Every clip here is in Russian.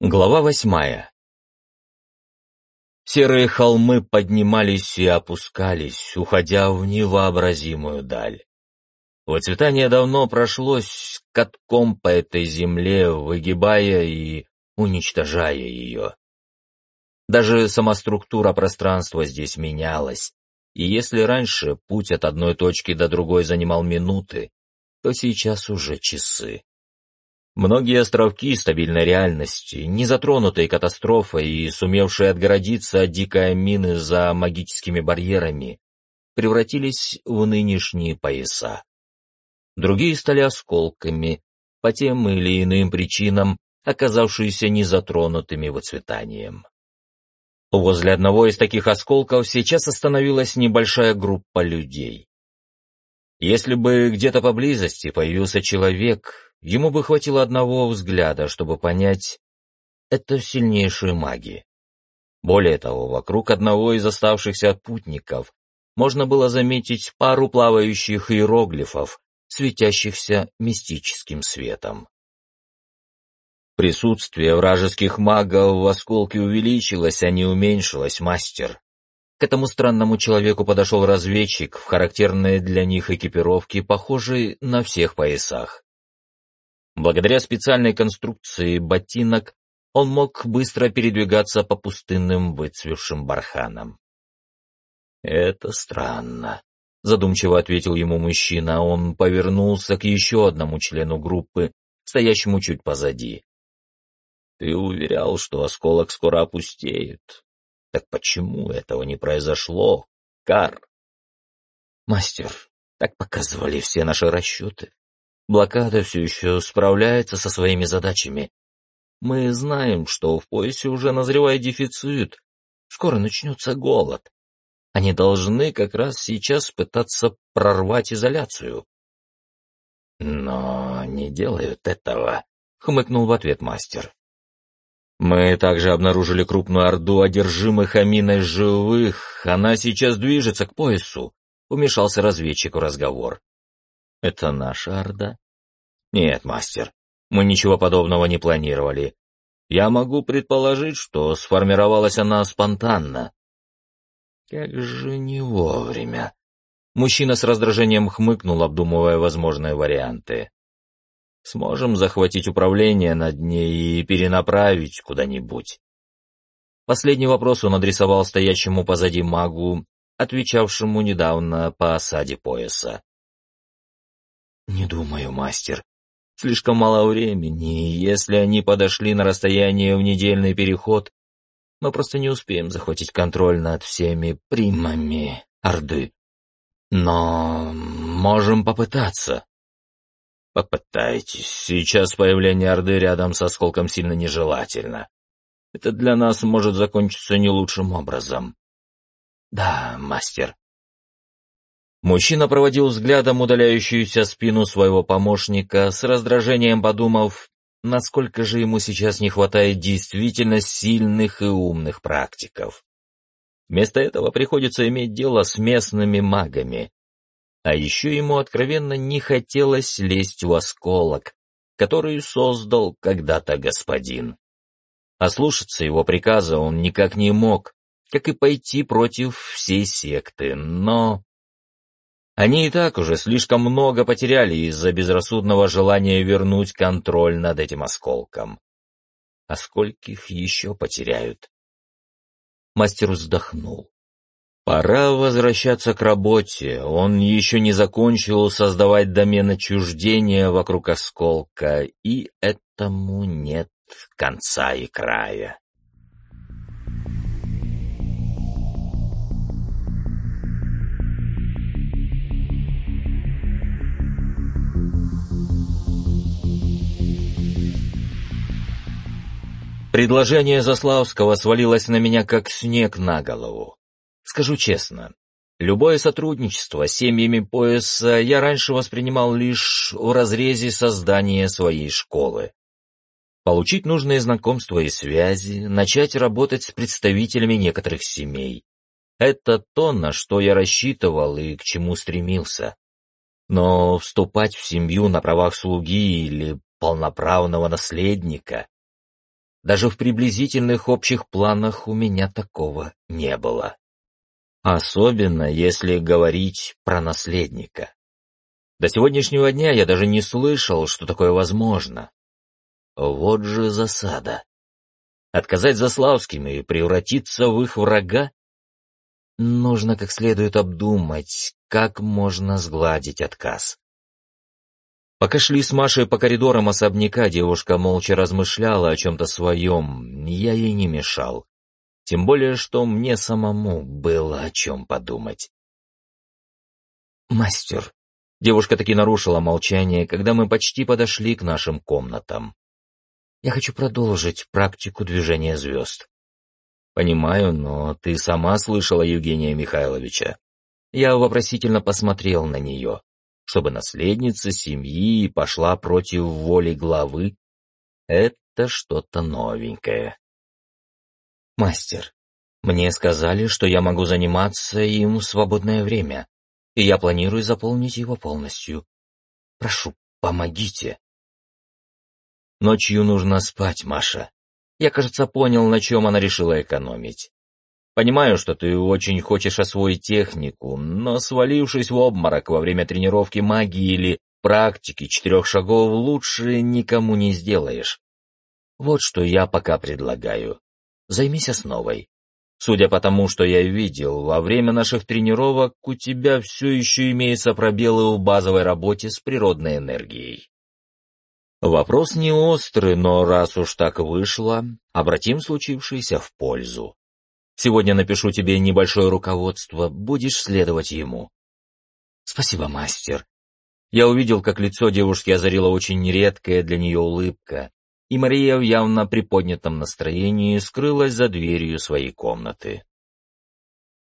Глава восьмая Серые холмы поднимались и опускались, уходя в невообразимую даль. Выцветание давно прошлось катком по этой земле, выгибая и уничтожая ее. Даже сама структура пространства здесь менялась, и если раньше путь от одной точки до другой занимал минуты, то сейчас уже часы. Многие островки стабильной реальности, не затронутые катастрофой и сумевшие отгородиться от дикой мины за магическими барьерами, превратились в нынешние пояса. Другие стали осколками, по тем или иным причинам, оказавшиеся незатронутыми выцветанием. Возле одного из таких осколков сейчас остановилась небольшая группа людей. Если бы где-то поблизости появился человек, Ему бы хватило одного взгляда, чтобы понять, это сильнейшие маги. Более того, вокруг одного из оставшихся путников можно было заметить пару плавающих иероглифов, светящихся мистическим светом. Присутствие вражеских магов в осколке увеличилось, а не уменьшилось, мастер. К этому странному человеку подошел разведчик в характерной для них экипировке, похожей на всех поясах. Благодаря специальной конструкции ботинок он мог быстро передвигаться по пустынным выцвевшим барханам. «Это странно», — задумчиво ответил ему мужчина. Он повернулся к еще одному члену группы, стоящему чуть позади. «Ты уверял, что осколок скоро опустеет. Так почему этого не произошло, Кар?» «Мастер, так показывали все наши расчеты. Блокада все еще справляется со своими задачами. Мы знаем, что в поясе уже назревает дефицит. Скоро начнется голод. Они должны как раз сейчас пытаться прорвать изоляцию. Но не делают этого, — хмыкнул в ответ мастер. Мы также обнаружили крупную орду одержимых аминой живых. Она сейчас движется к поясу, — вмешался разведчик в разговор. Это наша Орда? Нет, мастер, мы ничего подобного не планировали. Я могу предположить, что сформировалась она спонтанно. Как же не вовремя. Мужчина с раздражением хмыкнул, обдумывая возможные варианты. Сможем захватить управление над ней и перенаправить куда-нибудь. Последний вопрос он адресовал стоящему позади магу, отвечавшему недавно по осаде пояса. «Не думаю, мастер. Слишком мало времени, и если они подошли на расстояние в недельный переход, мы просто не успеем захватить контроль над всеми примами Орды. Но можем попытаться». «Попытайтесь. Сейчас появление Орды рядом с осколком сильно нежелательно. Это для нас может закончиться не лучшим образом». «Да, мастер», Мужчина проводил взглядом удаляющуюся спину своего помощника, с раздражением подумав, насколько же ему сейчас не хватает действительно сильных и умных практиков. Вместо этого приходится иметь дело с местными магами. А еще ему откровенно не хотелось лезть в осколок, который создал когда-то господин. Ослушаться его приказа он никак не мог, как и пойти против всей секты, но... Они и так уже слишком много потеряли из-за безрассудного желания вернуть контроль над этим осколком. А скольких еще потеряют? Мастер вздохнул. Пора возвращаться к работе. Он еще не закончил создавать домен отчуждения вокруг осколка, и этому нет конца и края. Предложение Заславского свалилось на меня как снег на голову. Скажу честно, любое сотрудничество с семьями пояса я раньше воспринимал лишь в разрезе создания своей школы. Получить нужные знакомства и связи, начать работать с представителями некоторых семей. Это то, на что я рассчитывал и к чему стремился. Но вступать в семью на правах слуги или полноправного наследника Даже в приблизительных общих планах у меня такого не было. Особенно, если говорить про наследника. До сегодняшнего дня я даже не слышал, что такое возможно. Вот же засада. Отказать Заславским и превратиться в их врага? Нужно как следует обдумать, как можно сгладить отказ. Пока шли с Машей по коридорам особняка, девушка молча размышляла о чем-то своем, я ей не мешал. Тем более, что мне самому было о чем подумать. «Мастер», девушка таки нарушила молчание, когда мы почти подошли к нашим комнатам. «Я хочу продолжить практику движения звезд. «Понимаю, но ты сама слышала Евгения Михайловича». Я вопросительно посмотрел на нее. Чтобы наследница семьи пошла против воли главы, это что-то новенькое. «Мастер, мне сказали, что я могу заниматься им в свободное время, и я планирую заполнить его полностью. Прошу, помогите». «Ночью нужно спать, Маша. Я, кажется, понял, на чем она решила экономить. Понимаю, что ты очень хочешь освоить технику, но свалившись в обморок во время тренировки магии или практики четырех шагов, лучше никому не сделаешь. Вот что я пока предлагаю. Займись основой. Судя по тому, что я видел, во время наших тренировок у тебя все еще имеются пробелы в базовой работе с природной энергией. Вопрос не острый, но раз уж так вышло, обратим случившееся в пользу. Сегодня напишу тебе небольшое руководство, будешь следовать ему. Спасибо, мастер. Я увидел, как лицо девушки озарила очень редкая для нее улыбка, и Мария в явно приподнятом настроении скрылась за дверью своей комнаты.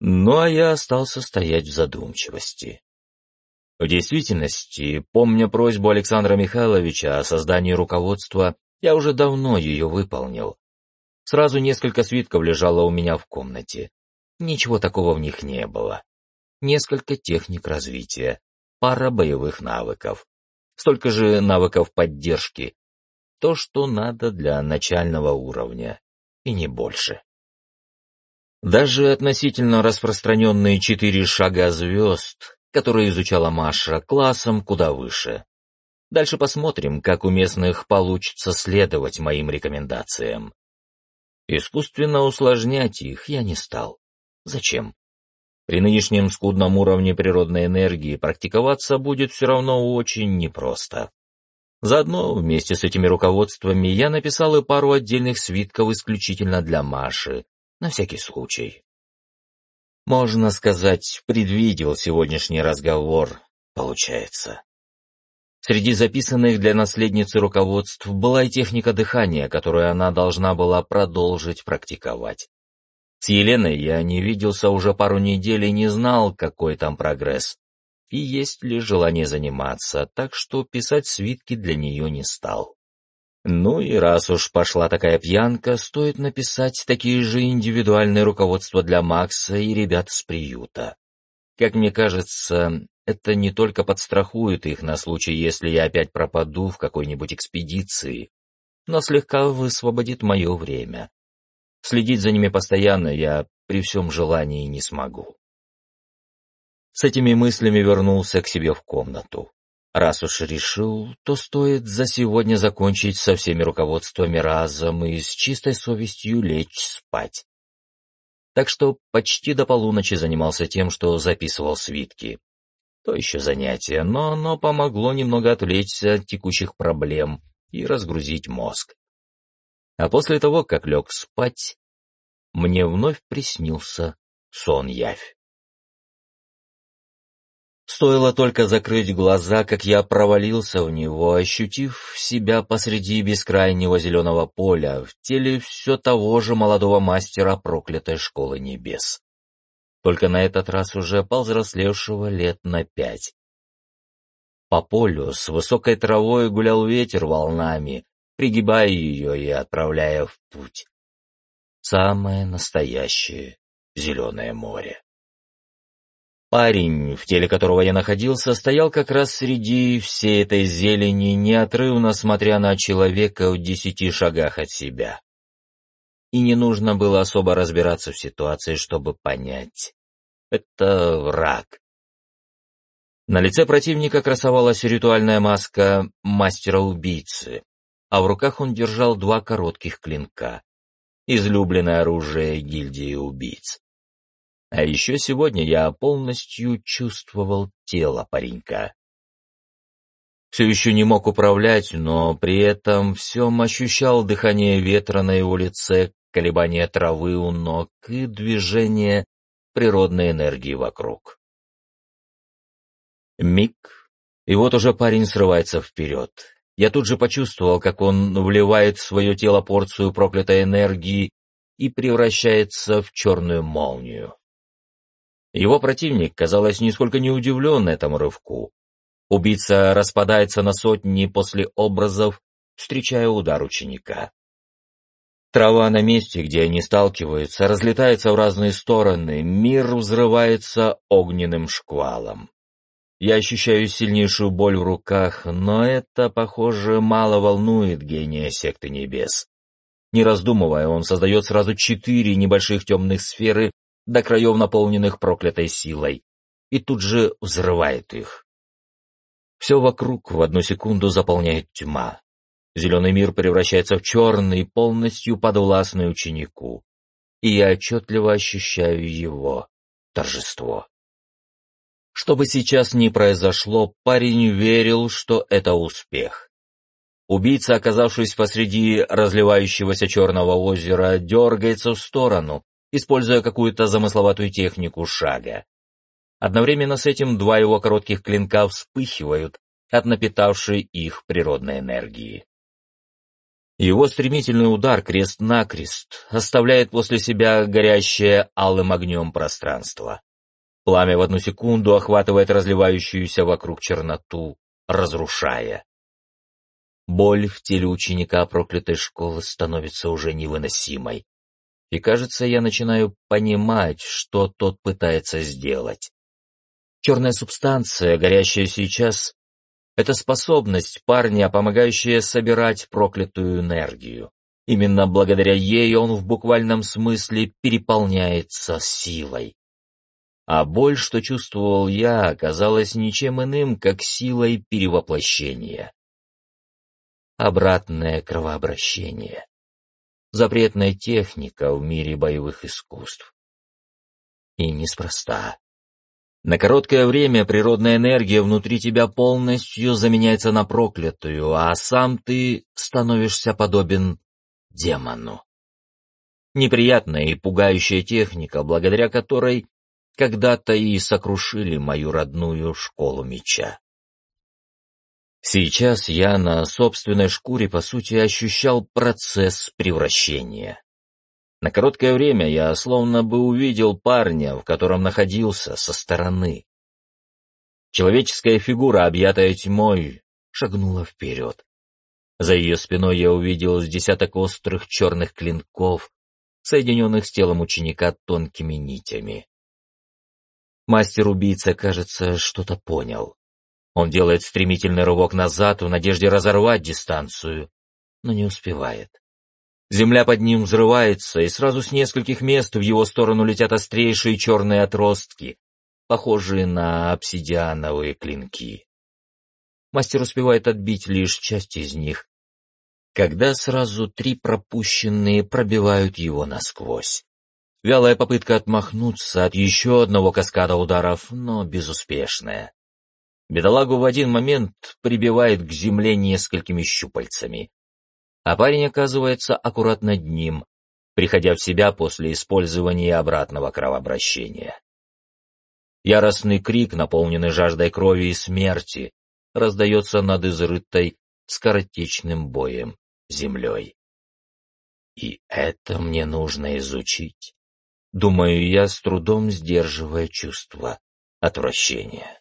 Ну а я остался стоять в задумчивости. В действительности, помня просьбу Александра Михайловича о создании руководства, я уже давно ее выполнил. Сразу несколько свитков лежало у меня в комнате. Ничего такого в них не было. Несколько техник развития, пара боевых навыков, столько же навыков поддержки. То, что надо для начального уровня, и не больше. Даже относительно распространенные четыре шага звезд который изучала Маша, классом куда выше. Дальше посмотрим, как у местных получится следовать моим рекомендациям. Искусственно усложнять их я не стал. Зачем? При нынешнем скудном уровне природной энергии практиковаться будет все равно очень непросто. Заодно вместе с этими руководствами я написал и пару отдельных свитков исключительно для Маши, на всякий случай. Можно сказать, предвидел сегодняшний разговор, получается. Среди записанных для наследницы руководств была и техника дыхания, которую она должна была продолжить практиковать. С Еленой я не виделся уже пару недель и не знал, какой там прогресс. И есть ли желание заниматься, так что писать свитки для нее не стал. Ну и раз уж пошла такая пьянка, стоит написать такие же индивидуальные руководства для Макса и ребят с приюта. Как мне кажется, это не только подстрахует их на случай, если я опять пропаду в какой-нибудь экспедиции, но слегка высвободит мое время. Следить за ними постоянно я при всем желании не смогу. С этими мыслями вернулся к себе в комнату. Раз уж решил, то стоит за сегодня закончить со всеми руководствами разом и с чистой совестью лечь спать. Так что почти до полуночи занимался тем, что записывал свитки. То еще занятие, но оно помогло немного отвлечься от текущих проблем и разгрузить мозг. А после того, как лег спать, мне вновь приснился сон-явь. Стоило только закрыть глаза, как я провалился в него, ощутив себя посреди бескрайнего зеленого поля, в теле все того же молодого мастера проклятой школы небес. Только на этот раз уже повзрослевшего лет на пять. По полю с высокой травой гулял ветер волнами, пригибая ее и отправляя в путь. Самое настоящее зеленое море. Парень, в теле которого я находился, стоял как раз среди всей этой зелени, неотрывно смотря на человека в десяти шагах от себя. и не нужно было особо разбираться в ситуации, чтобы понять. Это враг. На лице противника красовалась ритуальная маска мастера-убийцы, а в руках он держал два коротких клинка. Излюбленное оружие гильдии убийц. А еще сегодня я полностью чувствовал тело паренька. Все еще не мог управлять, но при этом всем ощущал дыхание ветра на его лице, колебания травы у ног и движение природной энергии вокруг. Миг, и вот уже парень срывается вперед. Я тут же почувствовал, как он вливает в свое тело порцию проклятой энергии и превращается в черную молнию. Его противник, казалось, нисколько не удивлен этому рывку. Убийца распадается на сотни после образов, встречая удар ученика. Трава на месте, где они сталкиваются, разлетается в разные стороны, мир взрывается огненным шквалом. Я ощущаю сильнейшую боль в руках, но это, похоже, мало волнует гения секты небес. Не раздумывая, он создает сразу четыре небольших темных сферы, до краев наполненных проклятой силой, и тут же взрывает их. Все вокруг в одну секунду заполняет тьма. Зеленый мир превращается в черный, полностью подвластный ученику. И я отчетливо ощущаю его торжество. Что бы сейчас ни произошло, парень верил, что это успех. Убийца, оказавшись посреди разливающегося черного озера, дергается в сторону, используя какую-то замысловатую технику шага. Одновременно с этим два его коротких клинка вспыхивают от напитавшей их природной энергии. Его стремительный удар крест-накрест оставляет после себя горящее алым огнем пространство. Пламя в одну секунду охватывает разливающуюся вокруг черноту, разрушая. Боль в теле ученика проклятой школы становится уже невыносимой. И, кажется, я начинаю понимать, что тот пытается сделать. Черная субстанция, горящая сейчас, это способность парня, помогающая собирать проклятую энергию. Именно благодаря ей он в буквальном смысле переполняется силой. А боль, что чувствовал я, оказалась ничем иным, как силой перевоплощения. Обратное кровообращение. Запретная техника в мире боевых искусств. И неспроста. На короткое время природная энергия внутри тебя полностью заменяется на проклятую, а сам ты становишься подобен демону. Неприятная и пугающая техника, благодаря которой когда-то и сокрушили мою родную школу меча. Сейчас я на собственной шкуре, по сути, ощущал процесс превращения. На короткое время я словно бы увидел парня, в котором находился со стороны. Человеческая фигура, объятая тьмой, шагнула вперед. За ее спиной я увидел с десяток острых черных клинков, соединенных с телом ученика тонкими нитями. Мастер-убийца, кажется, что-то понял. Он делает стремительный рывок назад в надежде разорвать дистанцию, но не успевает. Земля под ним взрывается, и сразу с нескольких мест в его сторону летят острейшие черные отростки, похожие на обсидиановые клинки. Мастер успевает отбить лишь часть из них, когда сразу три пропущенные пробивают его насквозь. Вялая попытка отмахнуться от еще одного каскада ударов, но безуспешная. Бедолагу в один момент прибивает к земле несколькими щупальцами а парень оказывается аккурат над ним, приходя в себя после использования обратного кровообращения. Яростный крик, наполненный жаждой крови и смерти, раздается над изрытой скоротечным боем землей. И это мне нужно изучить, думаю я, с трудом сдерживая чувство отвращения.